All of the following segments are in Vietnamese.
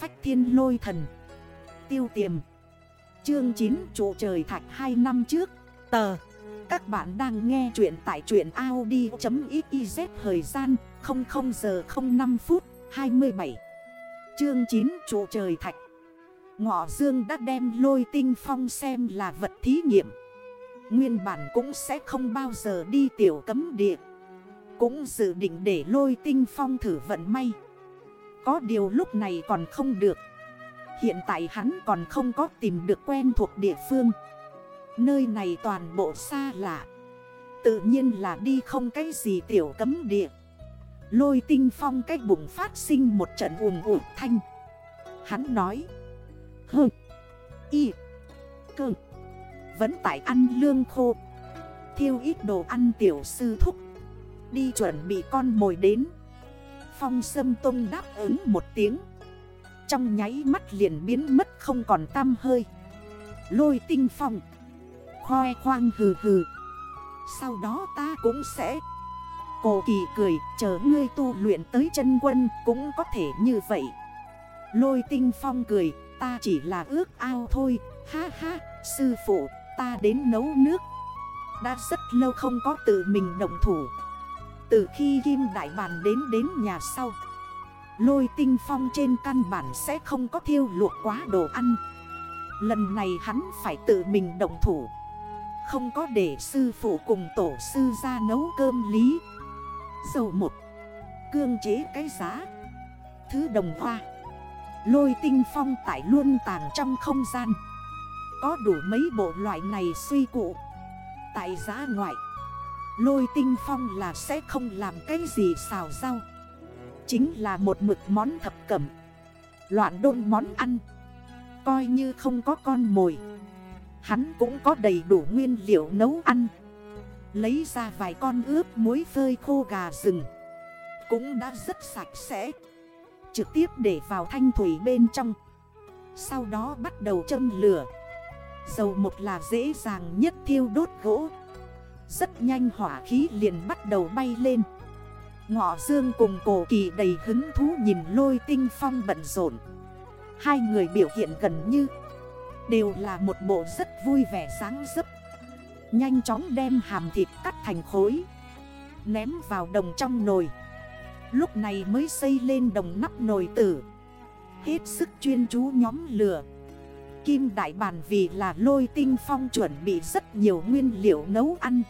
phách thiên lôi thần. Tiêu tiềm. Chương 9 trụ trời thạch 2 năm trước. Tờ. Các bạn đang nghe chuyện tại truyện Audi.xyz Thời gian 00 giờ 05 phút 27 Chương 9 trụ trời thạch. Ngọ Dương đã đem lôi tinh phong xem là vật thí nghiệm. Nguyên bản cũng sẽ không bao giờ đi tiểu cấm địa. Cũng dự định để lôi tinh phong thử vận may. Có điều lúc này còn không được. Hiện tại hắn còn không có tìm được quen thuộc địa phương. Nơi này toàn bộ xa lạ. Tự nhiên là đi không cái gì tiểu cấm địa. Lôi tinh phong cái bụng phát sinh một trận ủng ủ thanh. Hắn nói, Hừ, Y, Cơ, Vẫn tại ăn lương khô. Thiêu ít đồ ăn tiểu sư thúc. Đi chuẩn bị con mồi đến. Phong sâm tông đáp ứng một tiếng. Trong nháy mắt liền biến mất không còn tăm hơi. Lôi tinh phong. Khoe khoang hừ hừ. Sau đó ta cũng sẽ. Cổ kỳ cười, chờ ngươi tu luyện tới chân quân cũng có thể như vậy. Lôi tinh phong cười, ta chỉ là ước ao thôi. Ha ha, sư phụ, ta đến nấu nước. Đã rất lâu không có tự mình động thủ. Từ khi Kim Đại Bàn đến đến nhà sau. Lôi tinh phong trên căn bản sẽ không có thiêu luộc quá đồ ăn. Lần này hắn phải tự mình động thủ. Không có để sư phụ cùng tổ sư ra nấu cơm lý. Dầu một. Cương chế cái giá. Thứ đồng hoa. Lôi tinh phong tại luôn tàng trong không gian. Có đủ mấy bộ loại này suy cụ. Tại giá ngoại. Lôi tinh phong là sẽ không làm cái gì xào rau. Chính là một mực món thập cẩm. Loạn đôn món ăn. Coi như không có con mồi. Hắn cũng có đầy đủ nguyên liệu nấu ăn. Lấy ra vài con ướp muối phơi khô gà rừng. Cũng đã rất sạch sẽ. Trực tiếp để vào thanh thủy bên trong. Sau đó bắt đầu châm lửa. Dầu một là dễ dàng nhất thiêu đốt gỗ. Rất nhanh hỏa khí liền bắt đầu bay lên. Ngọ dương cùng cổ kỳ đầy hứng thú nhìn lôi tinh phong bận rộn. Hai người biểu hiện gần như Đều là một bộ rất vui vẻ sáng dấp. Nhanh chóng đem hàm thịt cắt thành khối, Ném vào đồng trong nồi. Lúc này mới xây lên đồng nắp nồi tử. Hết sức chuyên chú nhóm lửa. Kim đại bàn vì là lôi tinh phong chuẩn bị rất nhiều nguyên liệu nấu ăn.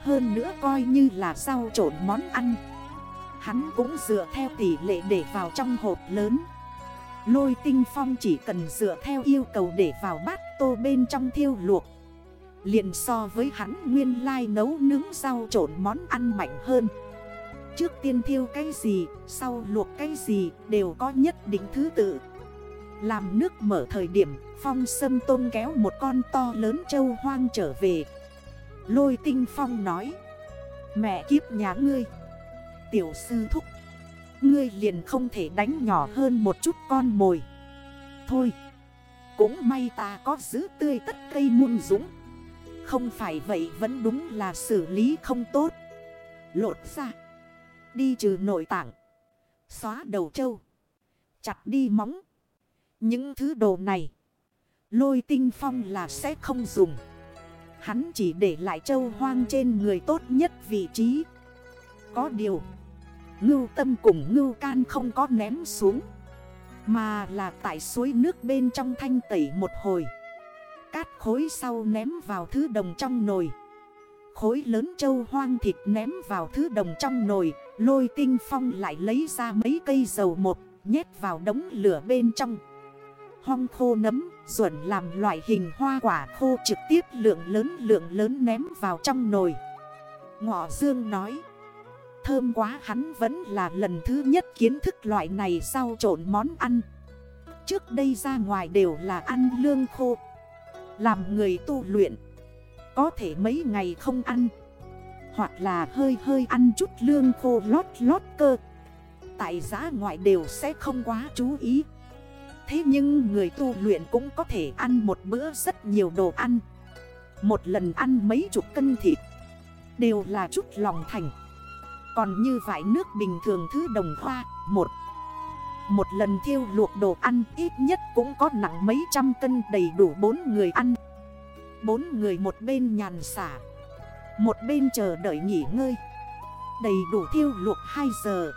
Hơn nữa coi như là rau trộn món ăn. Hắn cũng dựa theo tỷ lệ để vào trong hộp lớn. Lôi tinh phong chỉ cần dựa theo yêu cầu để vào bát tô bên trong thiêu luộc. Liền so với hắn nguyên lai nấu nướng rau trộn món ăn mạnh hơn. Trước tiên thiêu cái gì, sau luộc cái gì đều có nhất định thứ tự. Làm nước mở thời điểm, Phong Sâm Tôn kéo một con to lớn châu hoang trở về Lôi tinh Phong nói Mẹ kiếp nhà ngươi Tiểu sư thúc Ngươi liền không thể đánh nhỏ hơn một chút con mồi Thôi Cũng may ta có giữ tươi tất cây muôn dũng Không phải vậy vẫn đúng là xử lý không tốt Lột ra Đi trừ nội tảng. Xóa đầu trâu. Chặt đi móng. Những thứ đồ này. Lôi tinh phong là sẽ không dùng. Hắn chỉ để lại châu hoang trên người tốt nhất vị trí. Có điều. Ngưu tâm cùng ngưu can không có ném xuống. Mà là tại suối nước bên trong thanh tẩy một hồi. Cát khối sau ném vào thứ đồng trong nồi. Khối lớn châu hoang thịt ném vào thứ đồng trong nồi, Lôi tinh phong lại lấy ra mấy cây dầu một Nhét vào đống lửa bên trong Hong khô nấm ruộn làm loại hình hoa quả khô trực tiếp lượng lớn lượng lớn ném vào trong nồi. Ngọ Dương nói, Thơm quá, hắn vẫn là lần thứ nhất kiến thức loại này sau trộn món ăn. Trước đây ra ngoài đều là ăn lương khô. Làm người tu luyện, có thể mấy ngày không ăn, Hoặc là hơi hơi ăn chút lương khô lót lót cơ. Tại giá ngoại đều sẽ không quá chú ý. Thế nhưng người tu luyện cũng có thể ăn một bữa rất nhiều đồ ăn. Một lần ăn mấy chục cân thịt, Đều là chút lòng thành. Còn như vải nước bình thường thứ đồng hoa, Một. Một lần thiêu luộc đồ ăn, ít nhất cũng có nặng mấy trăm cân đầy đủ bốn người ăn. Bốn người một bên nhàn xả, Một bên chờ đợi nghỉ ngơi. Đầy đủ thiêu luộc 2 giờ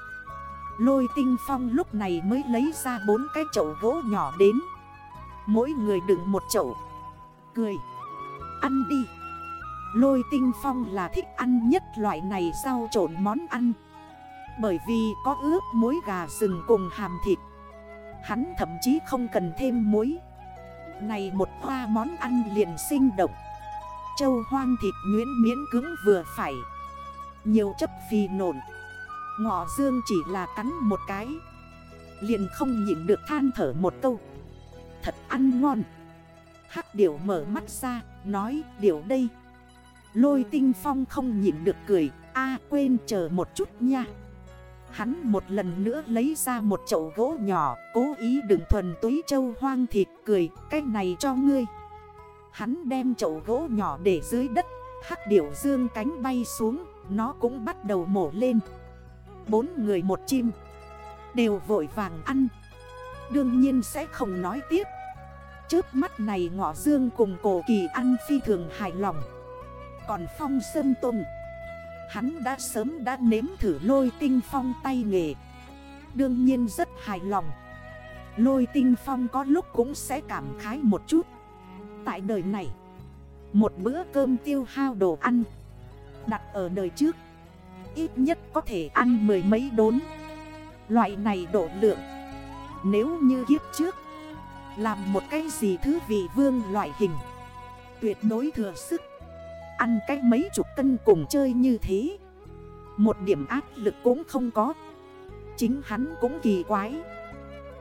Lôi tinh phong lúc này mới lấy ra bốn cái chậu gỗ nhỏ đến. Mỗi người đựng một chậu. Cười. Ăn đi. Lôi tinh phong là thích ăn nhất loại này rau trộn món ăn. Bởi vì có ướp muối gà rừng cùng hàm thịt. Hắn thậm chí không cần thêm muối. Này một hoa món ăn liền sinh động. Châu hoang thịt nguyễn miễn cứng vừa phải. Nhiều chấp phì nổn Ngọ dương chỉ là cắn một cái. Liền không nhịn được than thở một câu. Thật ăn ngon. Hắc điểu mở mắt ra, Nói, điểu đây. Lôi tinh phong không nhịn được cười, a, quên chờ một chút nha. Hắn một lần nữa lấy ra một chậu gỗ nhỏ, Cố ý đừng thuần túy châu hoang thịt, cười, Cái này cho ngươi. Hắn đem chậu gỗ nhỏ để dưới đất, Hắc điểu dương cánh bay xuống, Nó cũng bắt đầu mổ lên. Bốn người một chim. Đều vội vàng ăn. Đương nhiên sẽ không nói tiếp. Trước mắt này ngọ dương cùng cổ kỳ ăn phi thường hài lòng. Còn phong sơn tùng Hắn đã sớm đã nếm thử lôi tinh phong tay nghề. Đương nhiên rất hài lòng. Lôi tinh phong có lúc cũng sẽ cảm khái một chút. Tại đời này, Một bữa cơm tiêu hao đồ ăn Đặt ở đời trước. Ít nhất có thể ăn mười mấy đốn. Loại này độ lượng, Nếu như kiếp trước, Làm một cái gì thứ vị vương loại hình, Tuyệt đối thừa sức. Ăn cái mấy chục cân cùng chơi như thế, Một điểm áp lực cũng không có. Chính hắn cũng kỳ quái,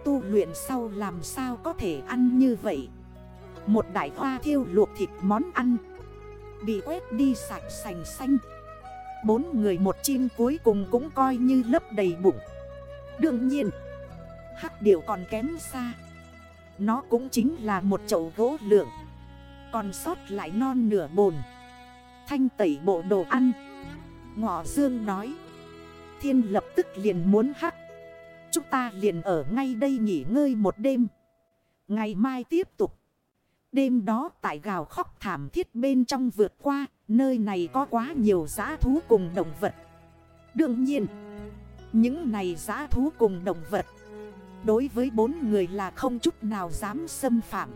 Tu luyện sau làm sao có thể ăn như vậy? Một đại hoa thiêu luộc thịt món ăn, Bị quét đi sạch sành xanh. Bốn người một chim cuối cùng cũng coi như lấp đầy bụng. Đương nhiên, Hắc điểu còn kém xa. Nó cũng chính là một chậu gỗ lượng, Còn sót lại non nửa bồn. Thanh tẩy bộ đồ ăn, Ngọ Dương nói, Thiên lập tức liền muốn hắc. Chúng ta liền ở ngay đây nghỉ ngơi một đêm. Ngày mai tiếp tục. Đêm đó tại gào khóc thảm thiết bên trong vượt qua Nơi này có quá nhiều giá thú cùng động vật. Đương nhiên, Những này giá thú cùng động vật, Đối với bốn người là không chút nào dám xâm phạm.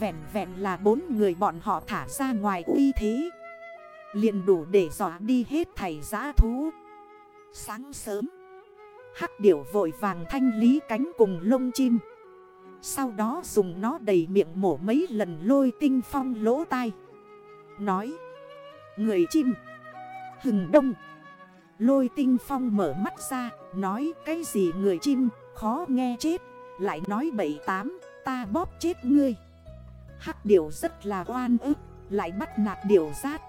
Vẹn vẹn là bốn người bọn họ thả ra ngoài uy thế, liền đủ để dọa đi hết thầy giá thú. Sáng sớm, Hắc điểu vội vàng thanh lý cánh cùng lông chim. Sau đó dùng nó đầy miệng mổ mấy lần lôi tinh phong lỗ tai. Nói Người chim. Hừng đông. Lôi tinh phong mở mắt ra, Nói cái gì người chim, Khó nghe chết. Lại nói bảy tám, Ta bóp chết ngươi. Hắc điểu rất là oan ức, Lại bắt nạt điểu rát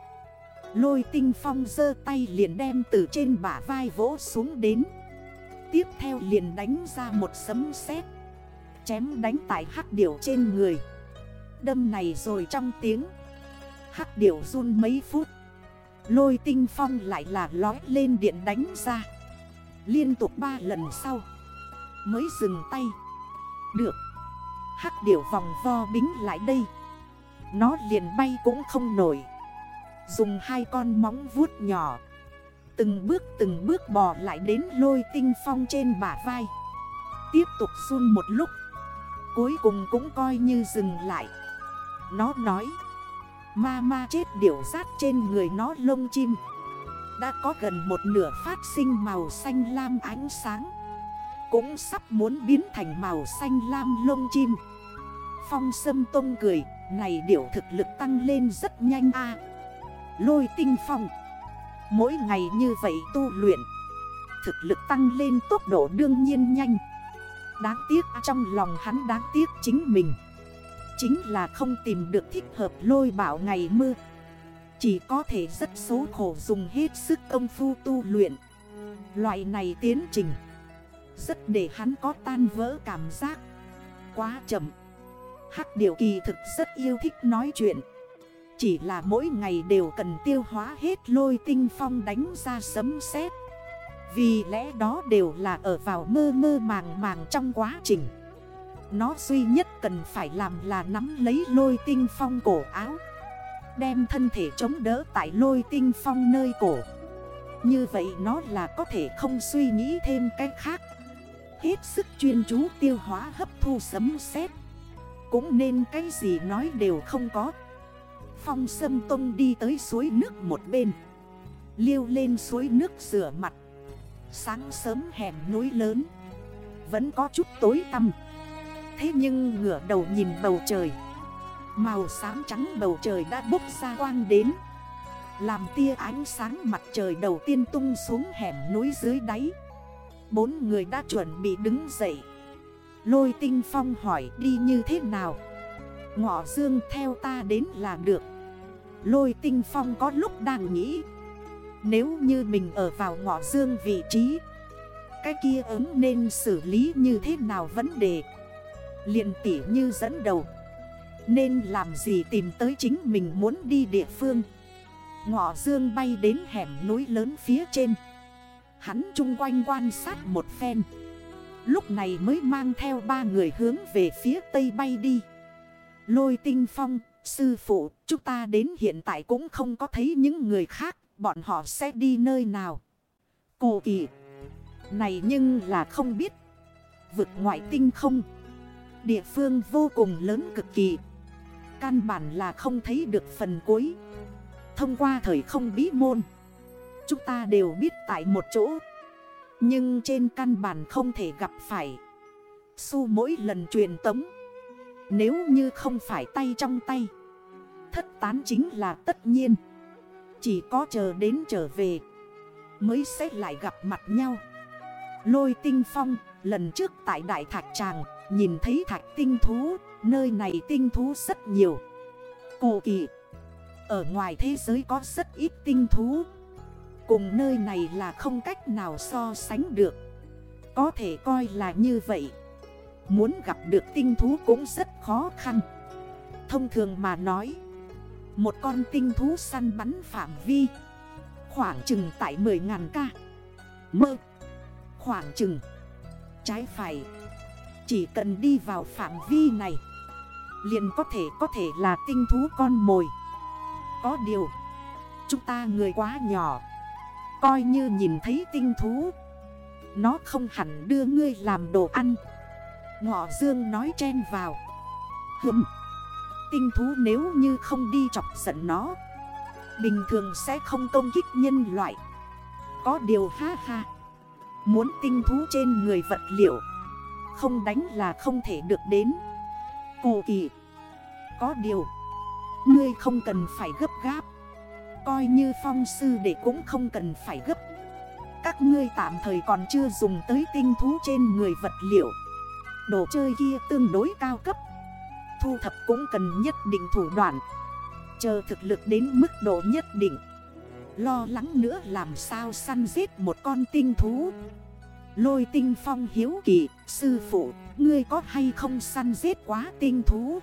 Lôi tinh phong dơ tay liền đem từ trên bả vai vỗ xuống đến. Tiếp theo liền đánh ra một sấm sét, Chém đánh tại hắc điểu trên người. Đâm này rồi trong tiếng, Hắc điểu run mấy phút. Lôi tinh phong lại là lói lên điện đánh ra. Liên tục ba lần sau. Mới dừng tay. Được. Hắc điểu vòng vo bính lại đây. Nó liền bay cũng không nổi. Dùng hai con móng vuốt nhỏ. Từng bước từng bước bò lại đến lôi tinh phong trên bả vai. Tiếp tục run một lúc. Cuối cùng cũng coi như dừng lại. Nó nói. Ma ma chết điểu rát trên người nó lông chim. Đã có gần một nửa phát sinh màu xanh lam ánh sáng. Cũng sắp muốn biến thành màu xanh lam lông chim. Phong sâm tông cười, Này điểu thực lực tăng lên rất nhanh a. Lôi tinh phong. Mỗi ngày như vậy tu luyện, Thực lực tăng lên tốc độ đương nhiên nhanh. Đáng tiếc, trong lòng hắn đáng tiếc chính mình. Chính là không tìm được thích hợp lôi bảo ngày mưa. Chỉ có thể rất xấu khổ dùng hết sức công phu tu luyện. Loại này tiến trình, Rất để hắn có tan vỡ cảm giác. Quá chậm. Hắc điều kỳ thực rất yêu thích nói chuyện. Chỉ là mỗi ngày đều cần tiêu hóa hết lôi tinh phong đánh ra sấm sét. Vì lẽ đó đều là ở vào mơ mơ màng màng trong quá trình. Nó duy nhất cần phải làm là nắm lấy lôi tinh phong cổ áo. Đem thân thể chống đỡ tại lôi tinh phong nơi cổ. Như vậy nó là có thể không suy nghĩ thêm cách khác. Hết sức chuyên chú tiêu hóa hấp thu sấm sét. Cũng nên cái gì nói đều không có. Phong sâm tông đi tới suối nước một bên. Liêu lên suối nước rửa mặt. Sáng sớm hẻm núi lớn. Vẫn có chút tối tăm. Thế nhưng ngửa đầu nhìn bầu trời. Màu xám trắng bầu trời đã bốc ra quang đến. Làm tia ánh sáng mặt trời đầu tiên tung xuống hẻm núi dưới đáy. Bốn người đã chuẩn bị đứng dậy. Lôi tinh phong hỏi, đi như thế nào? Ngọ dương, theo ta đến là được. Lôi tinh phong có lúc đang nghĩ, Nếu như mình ở vào ngọ dương vị trí, Cái kia ứng nên xử lý như thế nào vấn đề? Liền tỉ như dẫn đầu. Nên làm gì tìm tới chính mình muốn đi địa phương. Ngọ dương bay đến hẻm núi lớn phía trên. Hắn chung quanh quan sát một phen. Lúc này mới mang theo ba người hướng về phía tây bay đi. Lôi tinh phong, sư phụ, chúng ta đến hiện tại cũng không có thấy những người khác Bọn họ sẽ đi nơi nào? Cô kỳ Này nhưng là không biết. Vực ngoại tinh không? Địa phương vô cùng lớn cực kỳ. Căn bản là không thấy được phần cuối. Thông qua thời không bí môn, Chúng ta đều biết tại một chỗ. Nhưng trên căn bản không thể gặp phải. Su mỗi lần truyền tống, Nếu như không phải tay trong tay, Thất tán chính là tất nhiên. Chỉ có chờ đến trở về, Mới sẽ lại gặp mặt nhau. Lôi tinh phong, Lần trước tại Đại Thạch Tràng Nhìn thấy thạch tinh thú, Nơi này tinh thú rất nhiều. Cụ kỳ, Ở ngoài thế giới có rất ít tinh thú. Cùng nơi này là không cách nào so sánh được. Có thể coi là như vậy. Muốn gặp được tinh thú cũng rất khó khăn. Thông thường mà nói, Một con tinh thú săn bắn phạm vi Khoảng chừng tại 10.000 ca. Mơ, Khoảng chừng, Trái phải chỉ cần đi vào phạm vi này, liền có thể có thể là tinh thú con mồi. Có điều, Chúng ta người quá nhỏ, Coi như nhìn thấy tinh thú, Nó không hẳn đưa ngươi làm đồ ăn. Ngọ dương nói chen vào. Hừm, Tinh thú nếu như không đi chọc giận nó, Bình thường sẽ không công kích nhân loại. Có điều ha ha, Muốn tinh thú trên người vật liệu không đánh là không thể được đến. Cổ kỳ Có điều, Ngươi không cần phải gấp gáp. Coi như phong sư để cũng không cần phải gấp. Các ngươi tạm thời còn chưa dùng tới tinh thú trên người vật liệu. Đồ chơi kia tương đối cao cấp. Thu thập cũng cần nhất định thủ đoạn. Chờ thực lực đến mức độ nhất định. Lo lắng nữa làm sao săn giết một con tinh thú. Lôi tinh phong hiếu kỳ, Sư phụ, Ngươi có hay không săn giết quá tinh thú?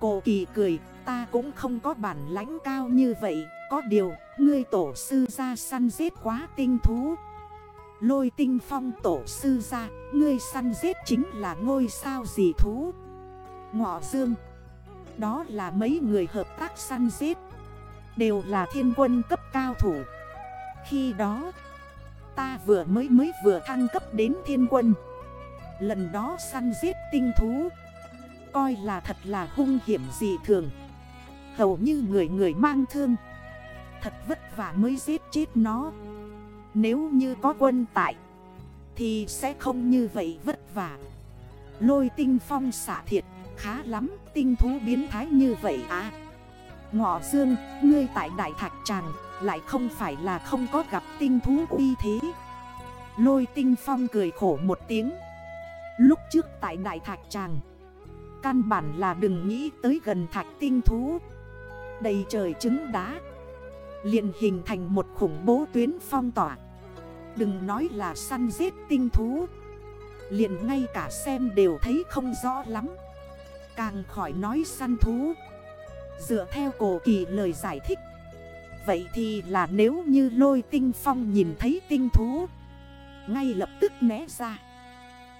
Cổ kỳ cười, Ta cũng không có bản lãnh cao như vậy. Có điều, Ngươi tổ sư ra săn giết quá tinh thú. Lôi tinh phong tổ sư ra Ngươi săn giết chính là ngôi sao gì thú. Ngọ dương, Đó là mấy người hợp tác săn giết. Đều là thiên quân cấp cao thủ. Khi đó Ta vừa mới mới vừa thăng cấp đến thiên quân. Lần đó săn giết tinh thú. Coi là thật là hung hiểm dị thường. Hầu như người người mang thương. Thật vất vả mới giết chết nó. Nếu như có quân tại, Thì sẽ không như vậy vất vả. Lôi tinh phong xả thiệt, Khá lắm, tinh thú biến thái như vậy à. Ngọ dương, Ngươi tại Đại Thạch Tràng lại không phải là không có gặp tinh thú uy thế. Lôi tinh phong cười khổ một tiếng. Lúc trước tại Đại Thạch Tràng, Căn bản là đừng nghĩ tới gần thạch tinh thú. Đầy trời trứng đá, liền hình thành một khủng bố tuyến phong tỏa. Đừng nói là săn giết tinh thú, liền ngay cả xem đều thấy không rõ lắm. Càng khỏi nói săn thú, Dựa theo cổ kỳ lời giải thích Vậy thì là nếu như lôi tinh phong nhìn thấy tinh thú. Ngay lập tức né ra.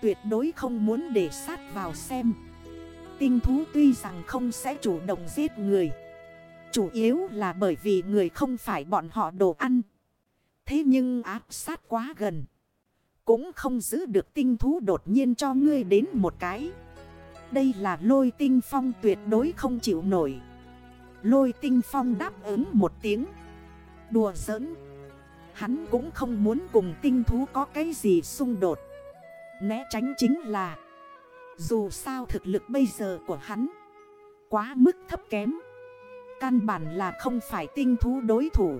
Tuyệt đối không muốn để sát vào xem. Tinh thú tuy rằng không sẽ chủ động giết người. Chủ yếu là bởi vì người không phải bọn họ đồ ăn. Thế nhưng áp sát quá gần. Cũng không giữ được tinh thú đột nhiên cho ngươi đến một cái. Đây là lôi tinh phong tuyệt đối không chịu nổi. Lôi tinh phong đáp ứng một tiếng. Đùa giỡn. Hắn cũng không muốn cùng tinh thú có cái gì xung đột. Né tránh chính là, Dù sao thực lực bây giờ của hắn, Quá mức thấp kém. Căn bản là không phải tinh thú đối thủ.